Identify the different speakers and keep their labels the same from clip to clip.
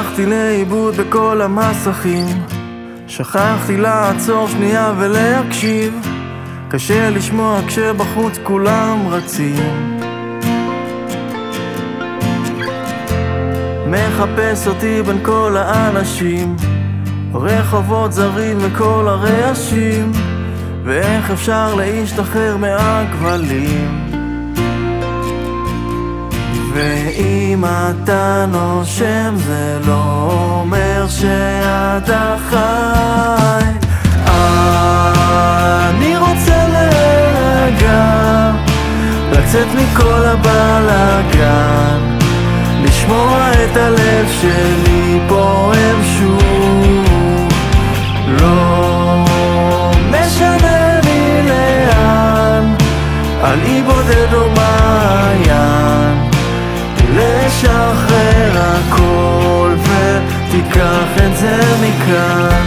Speaker 1: הלכתי לאיבוד בכל המסכים. שכחתי לעצור שנייה ולהקשיב. קשה לשמוע כשבחוץ כולם רצים. מחפש אותי בין כל האנשים. רחובות זרים וכל הרעשים. ואיך אפשר להשתחרר מהכבלים ואם אתה נושם זה לא אומר שאתה חי. אני רוצה להירגע לצאת מכל הבלאגן לשמוע את הלב שלי פועם שוב מכאן.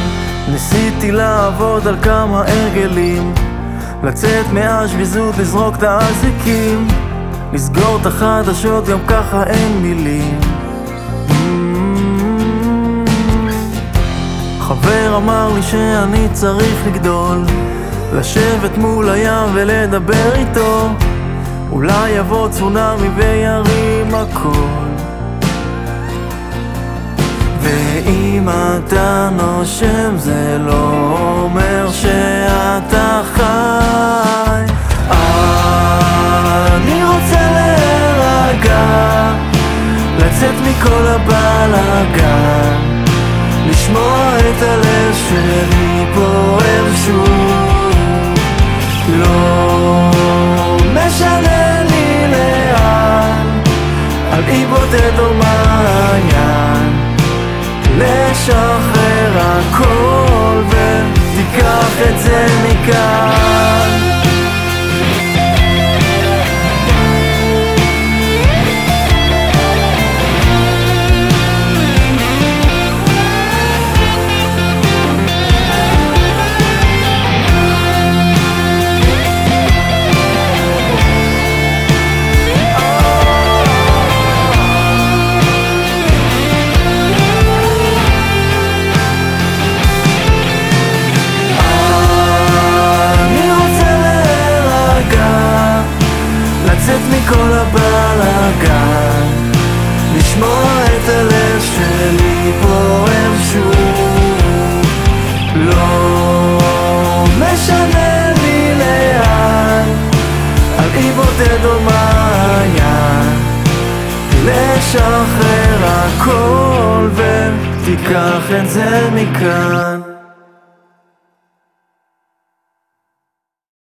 Speaker 1: ניסיתי לעבוד על כמה הרגלים לצאת מהשביזות, לזרוק את האזיקים. לסגור את החדשות, גם ככה אין מילים. חבר אמר לי שאני צריך לגדול לשבת מול הים ולדבר איתו. אולי יבוא צונאמי וירים הכל. ואם אתה נושם זה לא אומר שאתה חי. אני רוצה להירגע לצאת מכל הבלאגן לשמוע את הלב שלי פועם שוב. לא משנה לי לאן על אי בודד או מעיין לשחרר הכל לא הכל ותיקח את זה מכאן.